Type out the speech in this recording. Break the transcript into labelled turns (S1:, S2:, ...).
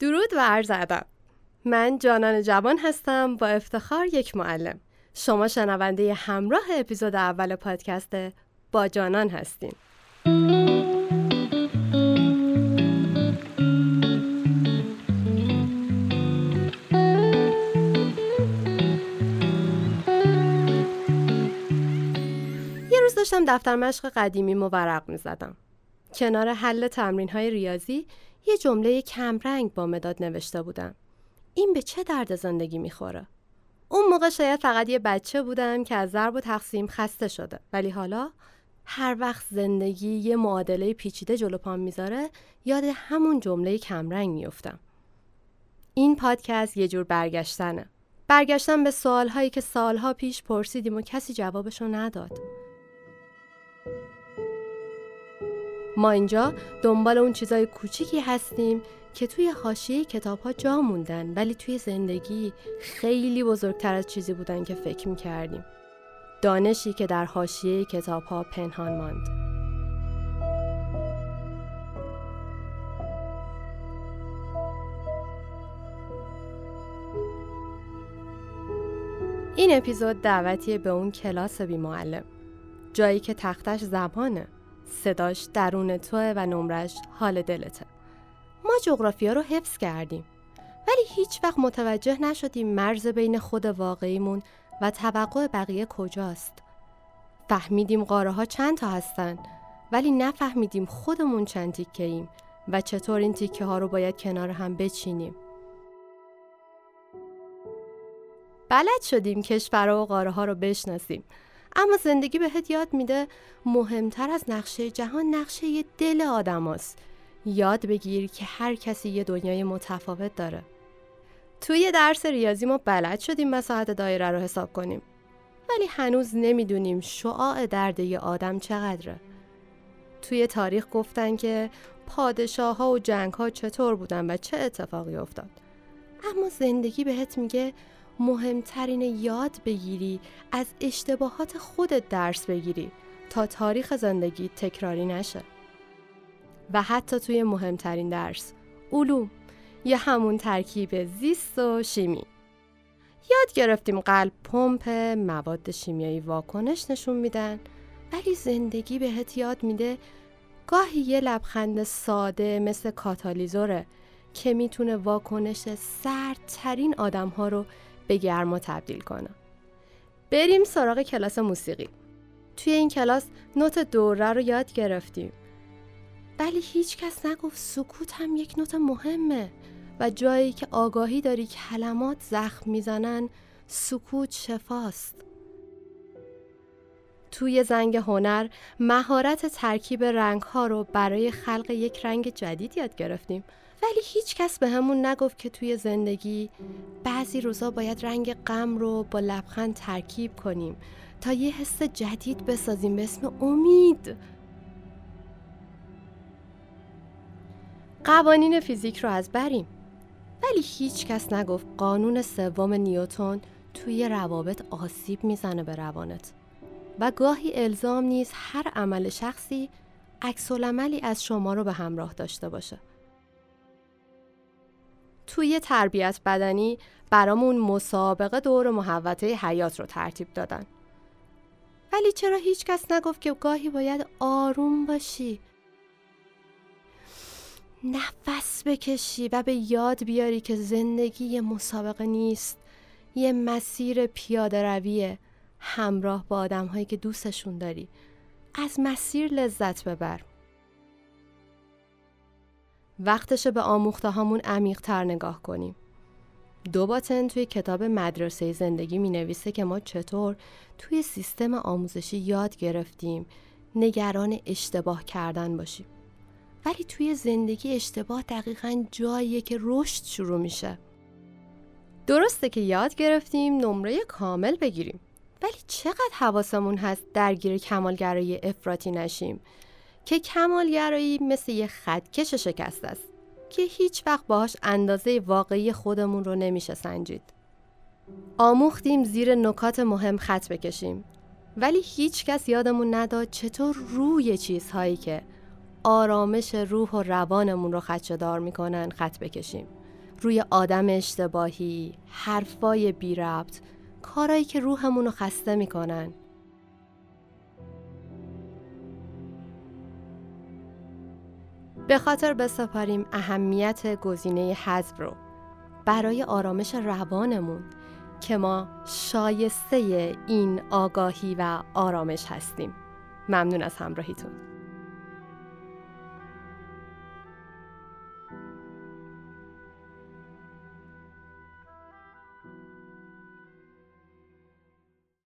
S1: درود و عرض ادب. من جانان جوان هستم با افتخار یک معلم. شما شنونده همراه اپیزود اول پادکست با جانان هستین. یه روز داشتم دفتر مشق قدیمی ورق می زدم. کنار حل تمرین های ریاضی یه جمله کمرنگ با مداد نوشته بودم. این به چه درد زندگی می‌خوره؟ اون موقع شاید فقط یه بچه بودم که از ضرب و تقسیم خسته شده ولی حالا هر وقت زندگی یه معادله پیچیده جلو پام می‌ذاره یاد همون جمله کمرنگ میفتم. این پادکست یه جور برگشتنه. برگشتن به سوالهایی که سالها پیش پرسیدیم و کسی جوابشو نداد. ما اینجا دنبال اون چیزای کوچیکی هستیم که توی حاشیه کتاب ها جا موندن ولی توی زندگی خیلی بزرگتر از چیزی بودن که فکر می کردیم. دانشی که در حاشیه کتاب ها پنهان ماند. این اپیزود دعوتیه به اون کلاس بی معلم. جایی که تختش زبانه. صداش درون توه و نمرش حال دلته. ما جغرافیا رو حفظ کردیم ولی هیچ وقت متوجه نشدیم مرز بین خود واقعیمون و توقع بقیه کجاست. فهمیدیم قاره ها چند تا هستن ولی نفهمیدیم خودمون چند تیکه ایم و چطور این تیکه ها رو باید کنار هم بچینیم. بلد شدیم کشورها و قاره ها رو بشناسیم اما زندگی بهت یاد میده مهمتر از نقشه جهان نقشه دل آدم هست. یاد بگیر که هر کسی یه دنیای متفاوت داره. توی درس ریاضی ما بلد شدیم مساحت دایره رو حساب کنیم. ولی هنوز نمی‌دونیم شعاع درد یه آدم چقدره. توی تاریخ گفتن که پادشاه ها و جنگ ها چطور بودن و چه اتفاقی افتاد. اما زندگی بهت میگه مهمترین یاد بگیری از اشتباهات خودت درس بگیری تا تاریخ زندگی تکراری نشه. و حتی توی مهمترین درس علوم یا همون ترکیب زیست و شیمی. یاد گرفتیم قلب پمپ مواد شیمیایی واکنش نشون میدن ولی زندگی بهت یاد میده. گاهی یه لبخند ساده مثل کاتالیزوره که می‌تونه واکنش سردترین آدم ها رو به گرما تبدیل کنه. بریم سراغ کلاس موسیقی. توی این کلاس نوت دوره رو یاد گرفتیم. ولی هیچ کس نگفت سکوت هم یک نوت مهمه و جایی که آگاهی داری کلمات زخم می‌زنن سکوت شفاست. توی زنگ هنر مهارت ترکیب رنگ ها رو برای خلق یک رنگ جدید یاد گرفتیم ولی هیچ کس به همون نگفت که توی زندگی بعضی روزا باید رنگ غم رو با لبخند ترکیب کنیم تا یه حس جدید بسازیم به اسم امید. قوانین فیزیک رو از بریم. ولی هیچ کس نگفت قانون سوم نیوتون توی روابط آسیب می‌زنه به روانت. و گاهی الزام نیست هر عمل شخصی عکس از شما رو به همراه داشته باشه. توی تربیت بدنی برامون مسابقه دور محوطه حیات رو ترتیب دادن. ولی چرا هیچ کس نگفت که گاهی باید آروم باشی؟ نفس بکشی و به یاد بیاری که زندگی یه مسابقه نیست یه مسیر پیاده رویه همراه با آدم هایی که دوستشون داری از مسیر لذت ببر وقتشه به آموخته هامون عمیق تر نگاه کنیم. دو باتن توی کتاب مدرسه زندگی می نویسه که ما چطور توی سیستم آموزشی یاد گرفتیم نگران اشتباه کردن باشیم. ولی توی زندگی اشتباه دقیقا جاییه که رشد شروع میشه. درسته که یاد گرفتیم نمره کامل بگیریم. ولی چقدر حواسمون هست درگیر کمالگرایی افراطی نشیم که کمالگرایی مثل یه خطکش شکست است که هیچ وقت باهاش اندازه واقعی خودمون رو نمیشه سنجید. آموختیم زیر نکات مهم خط بکشیم ولی هیچ کس یادمون نداد چطور روی چیزهایی که آرامش روح و روانمون رو خدشدار می‌کنن خط بکشیم روی آدم اشتباهی حرفای بی ربط کارایی که روحمون رو خسته می‌کنن به خاطر بسپاریم اهمیت گزینه حذف رو. برای آرامش روانمون که ما شایسته این آگاهی و آرامش هستیم. ممنون از همراهیتون.